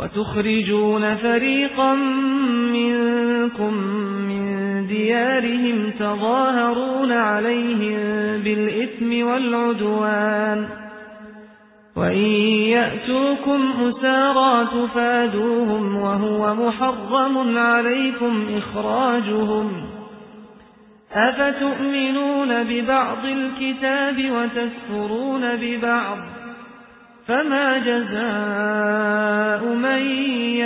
وتخرجون فريقا منكم من ديارهم تظاهرون عليهم بالإثم والعدوان وإن يأتوكم أسارا تفادوهم وهو محرم عليكم إخراجهم أفتؤمنون ببعض الكتاب وتسفرون ببعض فما جزاء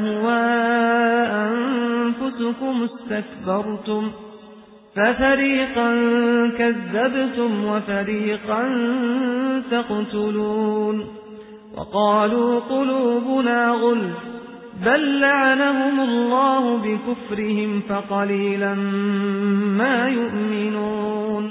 تهوى أنفسكم استكبرتم ففريقا كذبتم وفريقا تقتلون وقالوا قلوبنا غلف بل لعنهم الله بكفرهم فقليلا ما يؤمنون